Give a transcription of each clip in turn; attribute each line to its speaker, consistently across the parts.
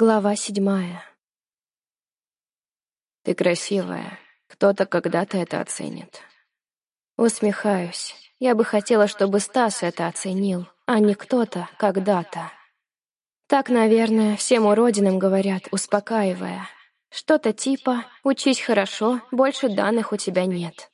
Speaker 1: Глава седьмая.
Speaker 2: Ты красивая. Кто-то когда-то это оценит.
Speaker 1: Усмехаюсь. Я бы хотела, чтобы Стас это оценил, а не кто-то когда-то. Так, наверное, всем уродинам говорят, успокаивая. Что-то типа «учись хорошо, больше данных у тебя нет».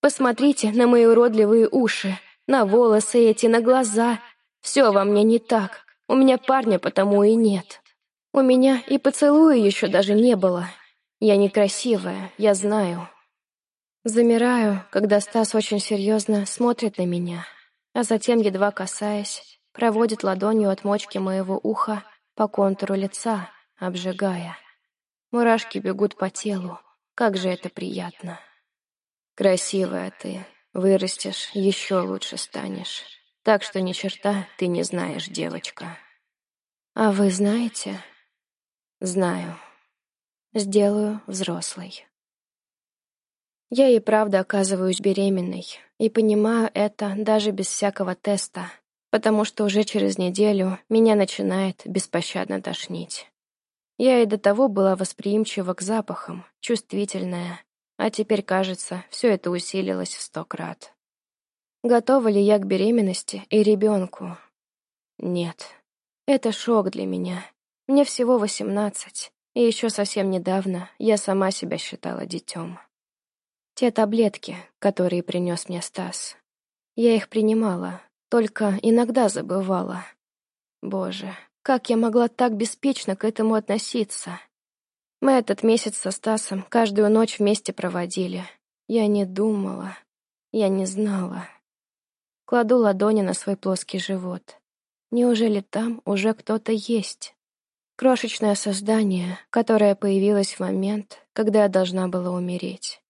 Speaker 1: Посмотрите на мои уродливые уши, на волосы эти, на глаза. Все во мне не так. У меня парня потому и нет. У меня и поцелуя еще даже не было. Я некрасивая, я знаю. Замираю, когда Стас очень серьезно смотрит на меня, а затем, едва касаясь, проводит ладонью от мочки моего уха по контуру лица, обжигая. Мурашки бегут по телу. Как же это приятно.
Speaker 2: Красивая ты. Вырастешь, еще лучше станешь. Так что ни черта ты не знаешь, девочка.
Speaker 1: А вы знаете?
Speaker 2: Знаю.
Speaker 1: Сделаю взрослой. Я и правда оказываюсь беременной, и понимаю это даже без всякого теста, потому что уже через неделю меня начинает беспощадно тошнить. Я и до того была восприимчива к запахам, чувствительная, а теперь, кажется, все это усилилось в сто крат. Готова ли я к беременности и ребенку? Нет. Это шок для меня, мне всего восемнадцать, и еще совсем недавно я сама себя считала детем. Те таблетки, которые принес мне Стас, я их принимала, только иногда забывала. Боже, как я могла так беспечно к этому относиться? Мы этот месяц со Стасом каждую ночь вместе проводили. Я не думала, я не знала. Кладу ладони на свой плоский живот. Неужели там уже кто-то есть? Крошечное создание, которое появилось в момент, когда я должна была умереть.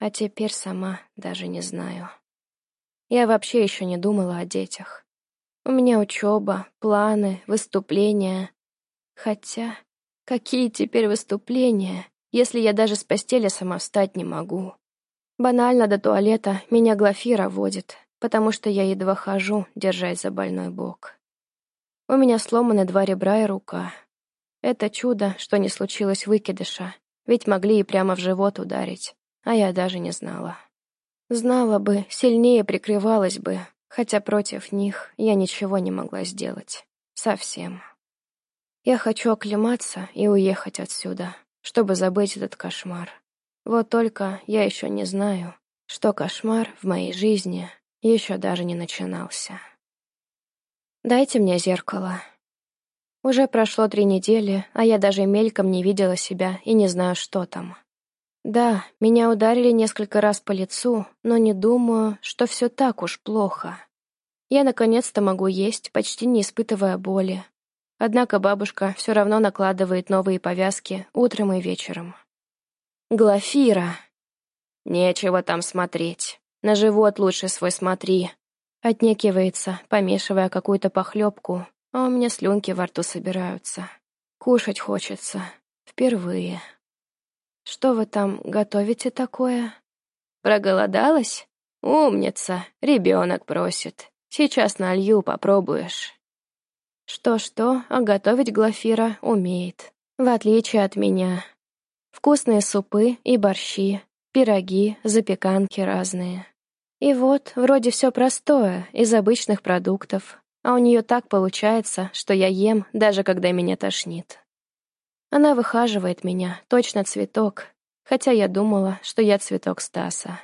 Speaker 1: А теперь сама даже не знаю. Я вообще еще не думала о детях. У меня учеба, планы, выступления. Хотя, какие теперь выступления, если я даже с постели сама встать не могу? Банально до туалета меня Глафира водит, потому что я едва хожу, держась за больной бок. У меня сломаны два ребра и рука, это чудо, что не случилось выкидыша, ведь могли и прямо в живот ударить, а я даже не знала. Знала бы, сильнее прикрывалась бы, хотя против них я ничего не могла сделать. Совсем. Я хочу оклематься и уехать отсюда, чтобы забыть этот кошмар. Вот только я еще не знаю, что кошмар в моей жизни еще даже не начинался. «Дайте мне зеркало», уже прошло три недели, а я даже мельком не видела себя и не знаю, что там. Да, меня ударили несколько раз по лицу, но не думаю, что все так уж плохо. Я наконец-то могу есть, почти не испытывая боли. Однако бабушка все равно накладывает новые повязки утром и вечером. «Глафира!» «Нечего там смотреть. На живот лучше свой смотри», — отнекивается, помешивая какую-то похлебку, а у меня слюнки во рту собираются. Кушать хочется. Впервые. Что вы там готовите такое? Проголодалась? Умница. Ребенок просит. Сейчас налью, попробуешь. Что-что, а готовить Глафира умеет. В отличие от меня. Вкусные супы и борщи, пироги, запеканки разные. И вот, вроде все простое, из обычных продуктов, а у нее так получается, что я ем, даже когда меня тошнит. Она выхаживает меня, точно цветок, хотя я думала, что я цветок Стаса.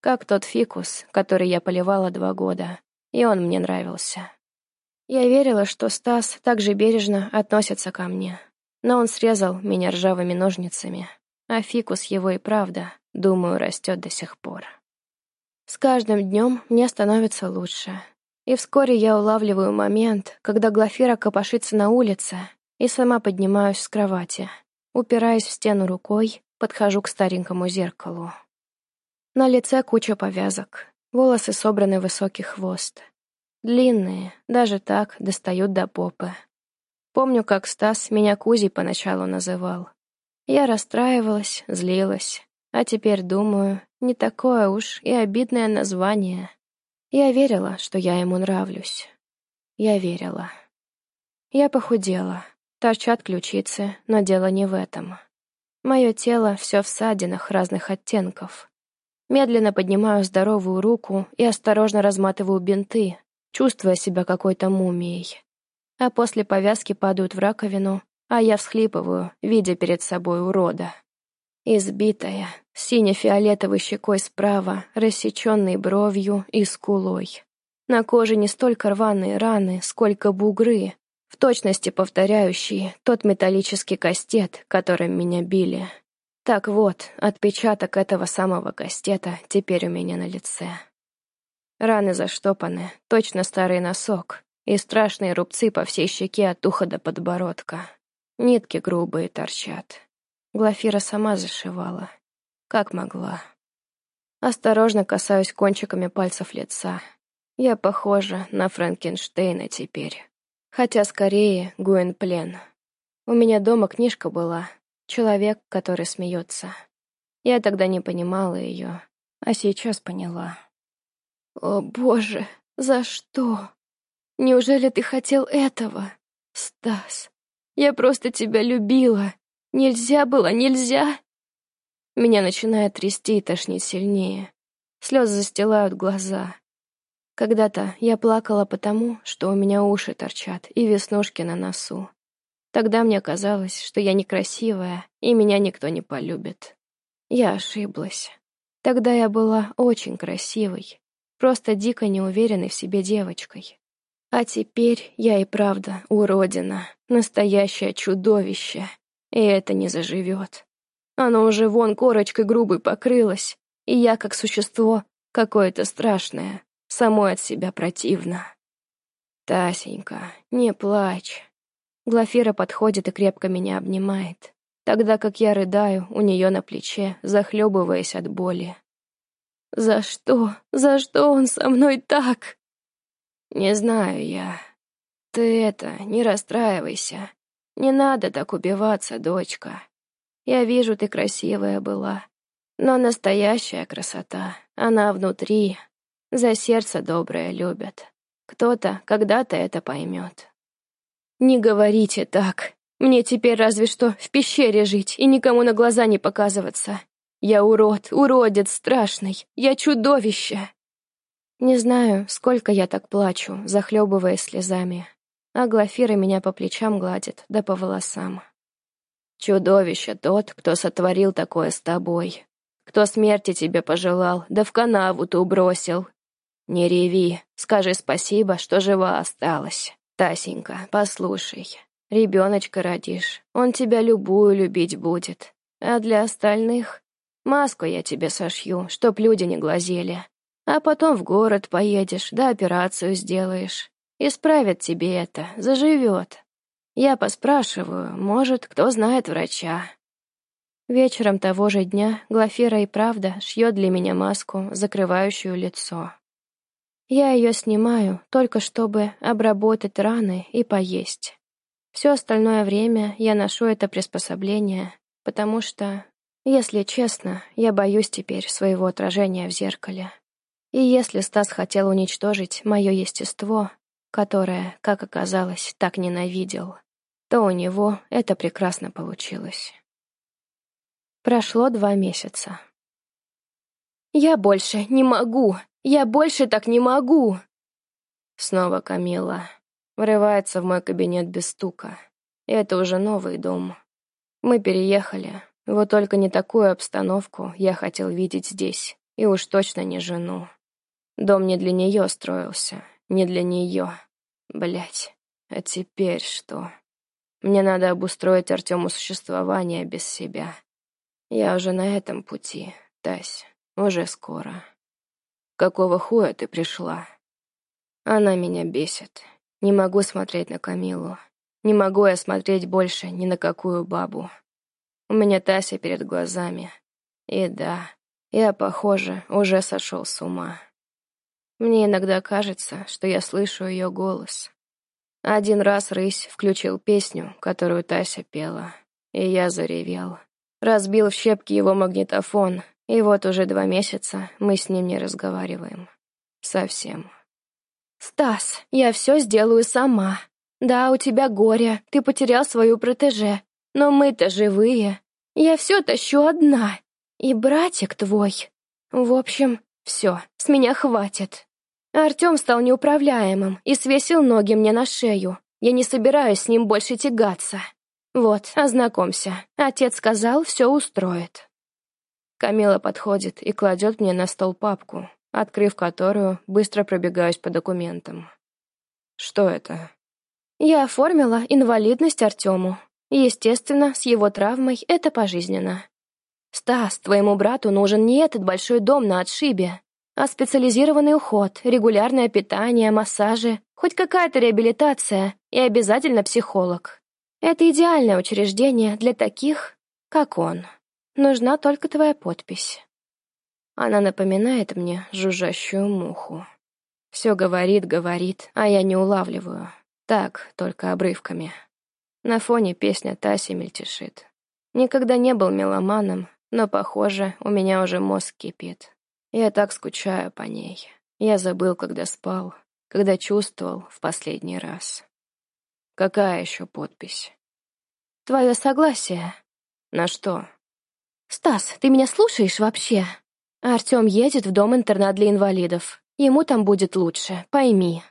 Speaker 1: Как тот фикус, который я поливала два года, и он мне нравился. Я верила, что Стас так же бережно относится ко мне, но он срезал меня ржавыми ножницами, а фикус его и правда, думаю, растет до сих пор. С каждым днем мне становится лучше, и вскоре я улавливаю момент, когда Глафира копошится на улице, и сама поднимаюсь с кровати. Упираясь в стену рукой, подхожу к старенькому зеркалу. На лице куча повязок, волосы собраны в высокий хвост. Длинные, даже так, достают до попы. Помню, как Стас меня Кузей поначалу называл. Я расстраивалась, злилась, а теперь думаю, не такое уж и обидное название. Я верила, что я ему нравлюсь. Я верила. Я похудела. Торчат ключицы, но дело не в этом. Мое тело все в ссадинах разных оттенков. Медленно поднимаю здоровую руку и осторожно разматываю бинты, чувствуя себя какой-то мумией. А после повязки падают в раковину, а я всхлипываю, видя перед собой урода. Избитая, сине-фиолетовой щекой справа, рассеченной бровью и скулой. На коже не столько рваные раны, сколько бугры, в точности повторяющие тот металлический кастет, которым меня били. Так вот, отпечаток этого самого кастета теперь у меня на лице. Раны заштопаны, точно старый носок, и страшные рубцы по всей щеке от уха до подбородка. Нитки грубые торчат. Глафира сама зашивала. Как могла. Осторожно касаюсь кончиками пальцев лица. Я похожа на Франкенштейна теперь. Хотя скорее Гуэнплен. У меня дома книжка была «Человек, который смеется». Я тогда не понимала ее, а сейчас поняла. «О, Боже, за что? Неужели ты хотел этого, Стас? Я просто тебя любила, Нельзя было, нельзя!» Меня начинает трясти и тошнить сильнее. Слезы застилают глаза. Когда-то я плакала потому, что у меня уши торчат и веснушки на носу. Тогда мне казалось, что я некрасивая, и меня никто не полюбит. Я ошиблась. Тогда я была очень красивой, просто дико неуверенной в себе девочкой. А теперь я и правда уродина, настоящее чудовище, и это не заживет. Оно уже вон корочкой грубой покрылось, и я, как существо, какое-то страшное, самой от себя противно. «Тасенька, не плачь». Глафира подходит и крепко меня обнимает, тогда как я рыдаю у нее на плече, захлебываясь от боли. «За что? За что он со мной так?» «Не знаю я. Ты это, не расстраивайся. Не надо так убиваться, дочка. Я вижу, ты красивая была. Но настоящая красота, она внутри. За сердце доброе любят. Кто-то когда-то это поймет. Не говорите так. Мне теперь разве что в пещере жить и никому на глаза не показываться. Я урод, уродец страшный. Я чудовище. Не знаю, сколько я так плачу, захлебываясь слезами а Глафира меня по плечам гладит, да по волосам. «Чудовище тот, кто сотворил такое с тобой, кто смерти тебе пожелал, да в канаву ты убросил. Не реви, скажи спасибо, что жива осталась. Тасенька, послушай, ребеночка родишь, он тебя любую любить будет, а для остальных маску я тебе сошью, чтоб люди не глазели, а потом в город поедешь, да операцию сделаешь». Исправят тебе это, заживет. Я поспрашиваю, может, кто знает врача. Вечером того же дня Глафира и правда шьет для меня маску, закрывающую лицо. Я ее снимаю, только чтобы обработать раны и поесть. Все остальное время я ношу это приспособление, потому что, если честно, я боюсь теперь своего отражения в зеркале. И если Стас хотел уничтожить мое естество, которое, как оказалось, так ненавидел, то у него это прекрасно получилось. Прошло два месяца. «Я больше не могу! Я больше так не могу!» Снова Камила. Врывается в мой кабинет без стука. это уже новый дом. Мы переехали. Вот только не такую обстановку я хотел видеть здесь. И уж точно не жену. Дом не для нее строился. Не для нее. Блять, а теперь что? Мне надо обустроить Артему существование без себя. Я уже на этом пути, Тась, уже скоро. Какого хуя ты пришла? Она меня бесит. Не могу смотреть на Камилу. Не могу я смотреть больше ни на какую бабу. У меня Тася перед глазами. И да, я, похоже, уже сошел с ума. Мне иногда кажется, что я слышу ее голос. Один раз рысь включил песню, которую Тася пела, и я заревел. Разбил в щепки его магнитофон, и вот уже два месяца мы с ним не разговариваем. Совсем. «Стас, я все сделаю сама. Да, у тебя горе, ты потерял свою протеже. Но мы-то живые. Я все тащу одна. И братик твой. В общем, все, с меня хватит. Артем стал неуправляемым и свесил ноги мне на шею. Я не собираюсь с ним больше тягаться. Вот, ознакомься. Отец сказал, все устроит.
Speaker 2: Камила подходит и кладет мне на стол папку, открыв которую, быстро пробегаюсь по документам. Что это?
Speaker 1: Я оформила инвалидность Артему. Естественно, с его травмой это пожизненно. Стас, твоему брату нужен не этот большой дом на отшибе, а специализированный уход, регулярное питание, массажи, хоть какая-то реабилитация и обязательно психолог. Это идеальное учреждение для таких, как он. Нужна только твоя подпись. Она напоминает мне жужжащую муху. Все говорит, говорит, а я не улавливаю. Так, только обрывками. На фоне песня Таси мельтешит. Никогда не был меломаном, но, похоже, у меня уже мозг кипит. Я так скучаю по ней. Я забыл, когда спал, когда чувствовал в последний раз. Какая еще подпись? Твое согласие.
Speaker 2: На что?
Speaker 1: Стас, ты меня слушаешь вообще? Артем едет в дом-интернат для инвалидов. Ему там будет лучше, пойми.